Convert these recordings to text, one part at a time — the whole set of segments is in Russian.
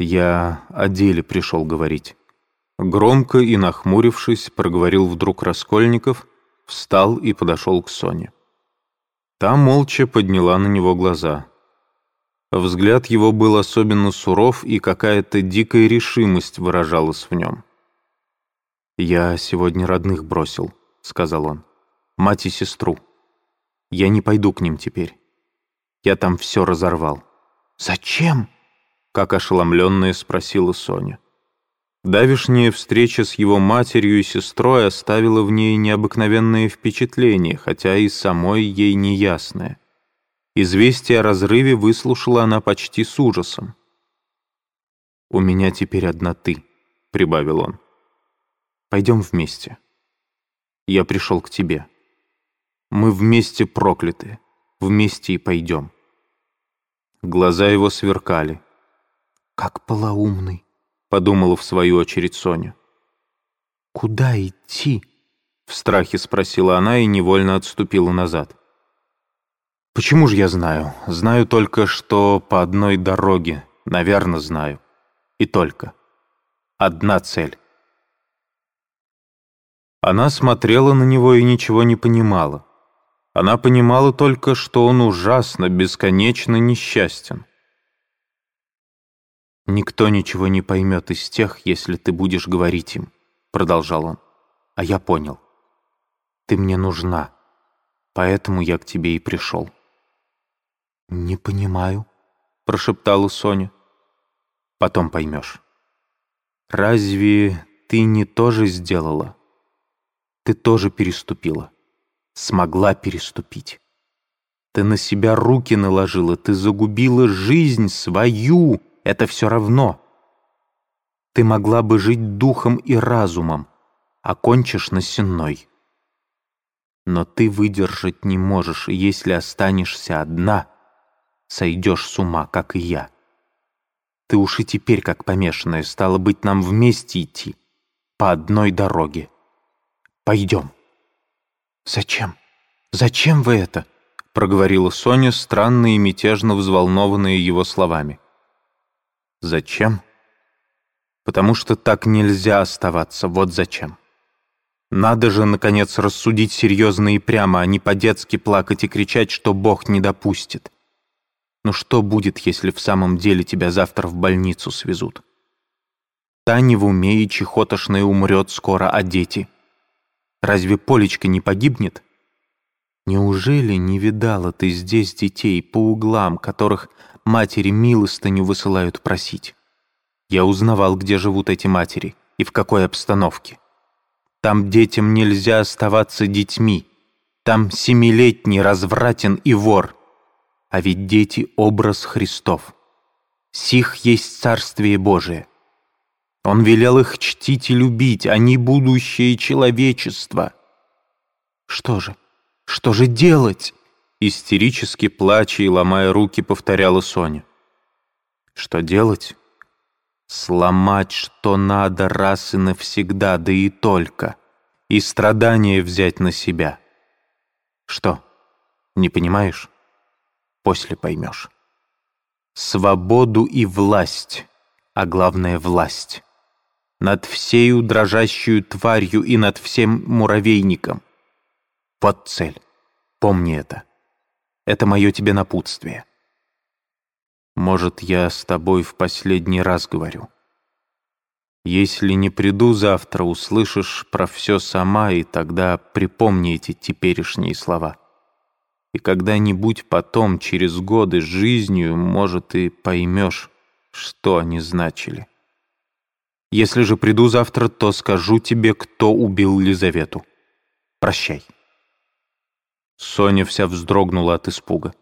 Я о деле пришел говорить. Громко и нахмурившись, проговорил вдруг Раскольников, встал и подошел к Соне. Та молча подняла на него глаза. Взгляд его был особенно суров, и какая-то дикая решимость выражалась в нем. «Я сегодня родных бросил», — сказал он. «Мать и сестру. Я не пойду к ним теперь. Я там все разорвал». «Зачем?» — как ошеломленная спросила Соня. Давишняя встреча с его матерью и сестрой оставила в ней необыкновенное впечатление, хотя и самой ей неясное. Известие о разрыве выслушала она почти с ужасом. «У меня теперь одна ты», — прибавил он. «Пойдем вместе. Я пришел к тебе. Мы вместе прокляты, вместе и пойдем». Глаза его сверкали. «Как полоумный», — подумала в свою очередь Соня. «Куда идти?» — в страхе спросила она и невольно отступила назад. «Почему же я знаю? Знаю только, что по одной дороге, наверное, знаю. И только. Одна цель». Она смотрела на него и ничего не понимала. Она понимала только, что он ужасно, бесконечно несчастен. «Никто ничего не поймет из тех, если ты будешь говорить им», — продолжал он. «А я понял. Ты мне нужна, поэтому я к тебе и пришел». «Не понимаю», — прошептала Соня. «Потом поймешь. Разве ты не тоже сделала? Ты тоже переступила. Смогла переступить. Ты на себя руки наложила, ты загубила жизнь свою, это все равно. Ты могла бы жить духом и разумом, а кончишь на сенной. Но ты выдержать не можешь, если останешься одна, сойдешь с ума, как и я. Ты уж и теперь, как помешанная, стало быть, нам вместе идти, по одной дороге. Пойдем. Зачем? Зачем вы это? проговорила Соня, странно и мятежно взволнованная его словами. Зачем? Потому что так нельзя оставаться, вот зачем. Надо же, наконец, рассудить серьезно и прямо, а не по-детски плакать и кричать, что Бог не допустит. Но что будет, если в самом деле тебя завтра в больницу свезут? Таня в уме и чехотошная умрет скоро, а дети? Разве Полечка не погибнет? Неужели не видала ты здесь детей по углам, которых матери милостыню высылают просить. Я узнавал, где живут эти матери и в какой обстановке. Там детям нельзя оставаться детьми. Там семилетний развратен и вор. А ведь дети — образ Христов. Сих есть Царствие Божие. Он велел их чтить и любить, а будущее человечества. Что же, что же делать? Истерически плача и ломая руки, повторяла Соня. Что делать? Сломать, что надо раз и навсегда, да и только. И страдания взять на себя. Что, не понимаешь? После поймешь. Свободу и власть, а главное власть. Над всею дрожащую тварью и над всем муравейником. Вот цель. Помни это. Это мое тебе напутствие. Может, я с тобой в последний раз говорю. Если не приду завтра, услышишь про все сама, и тогда припомни эти теперешние слова. И когда-нибудь потом, через годы, жизнью, может, и поймешь, что они значили. Если же приду завтра, то скажу тебе, кто убил Лизавету. Прощай. Соня вся вздрогнула от испуга.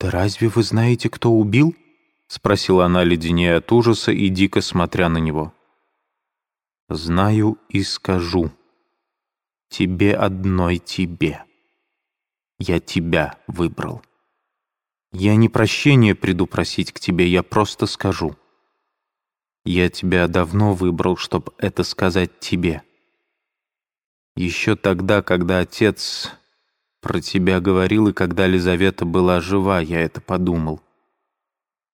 «Да разве вы знаете, кто убил?» — спросила она, леденея от ужаса и дико смотря на него. «Знаю и скажу. Тебе одной тебе. Я тебя выбрал. Я не прощение приду просить к тебе, я просто скажу. Я тебя давно выбрал, чтобы это сказать тебе. Еще тогда, когда отец про тебя говорил, и когда Лизавета была жива, я это подумал.